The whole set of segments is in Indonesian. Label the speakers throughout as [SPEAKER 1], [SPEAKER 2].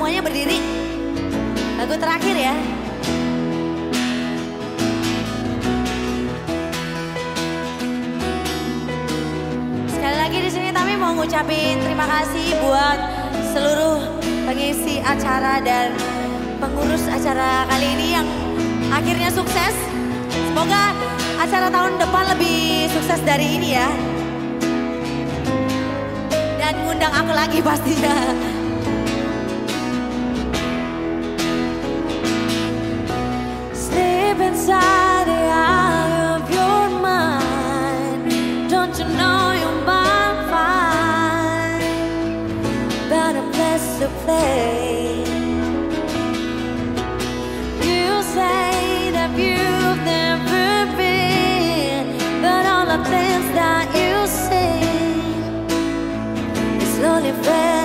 [SPEAKER 1] semuanya berdiri. Lagu terakhir ya. Sekali lagi di sini kami mau ngucapin terima kasih buat seluruh pengisi acara dan pengurus acara kali ini yang akhirnya sukses. Semoga acara tahun depan lebih sukses dari ini ya. Dan ngundang aku lagi pastinya. Inside the eye of your mind. Don't you know you're to play. You say that you've never been, but all the things that you slowly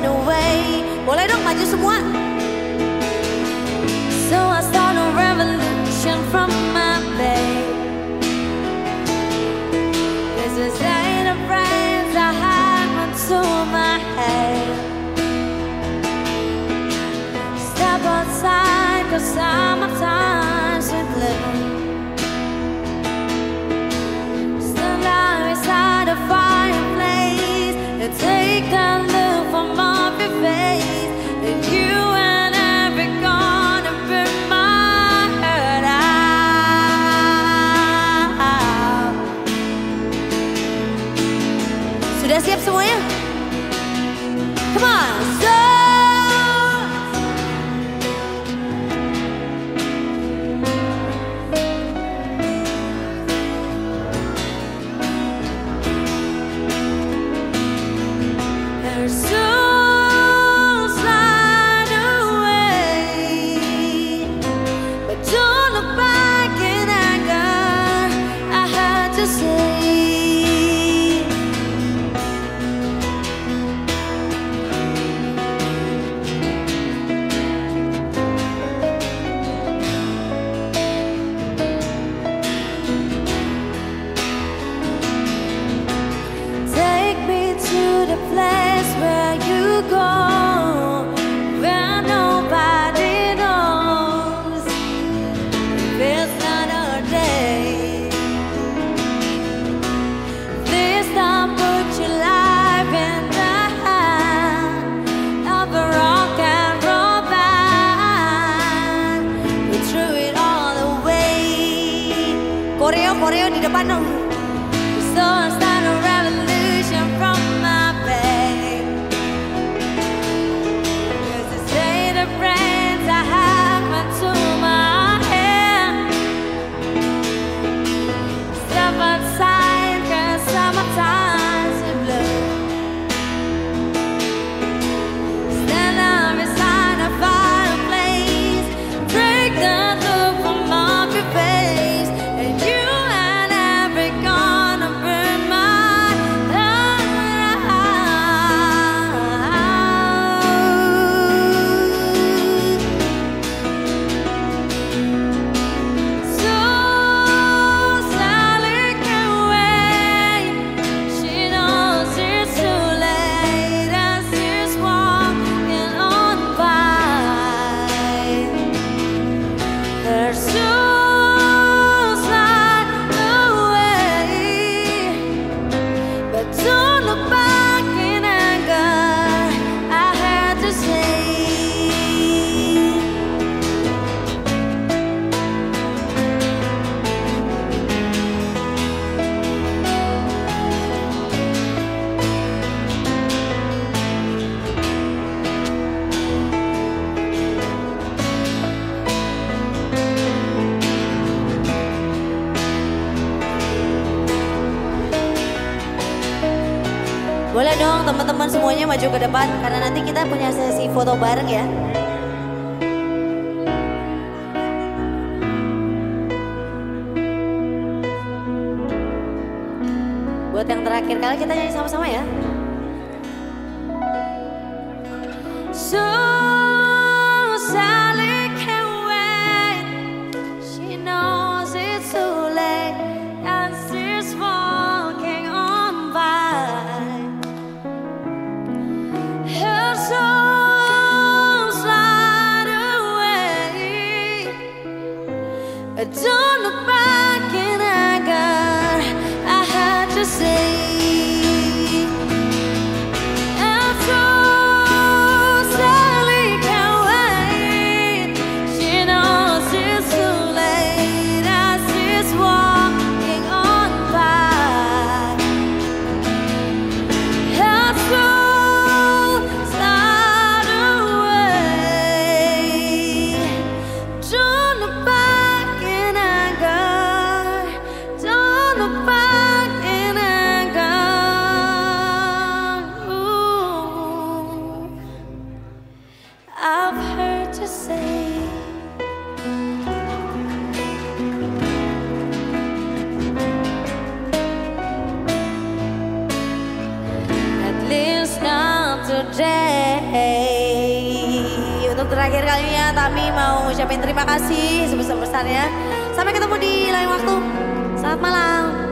[SPEAKER 1] away. Semua. So Koreo, koreo di depan dong. So Boleh dong teman-teman semuanya maju ke depan karena nanti kita punya sesi foto bareng ya. Buat yang terakhir kali kita nyanyi sama-sama ya. Untuk terakhir kalinya mau terima kasih sebesar-besarnya. Sampai ketemu di lain waktu. Selamat malam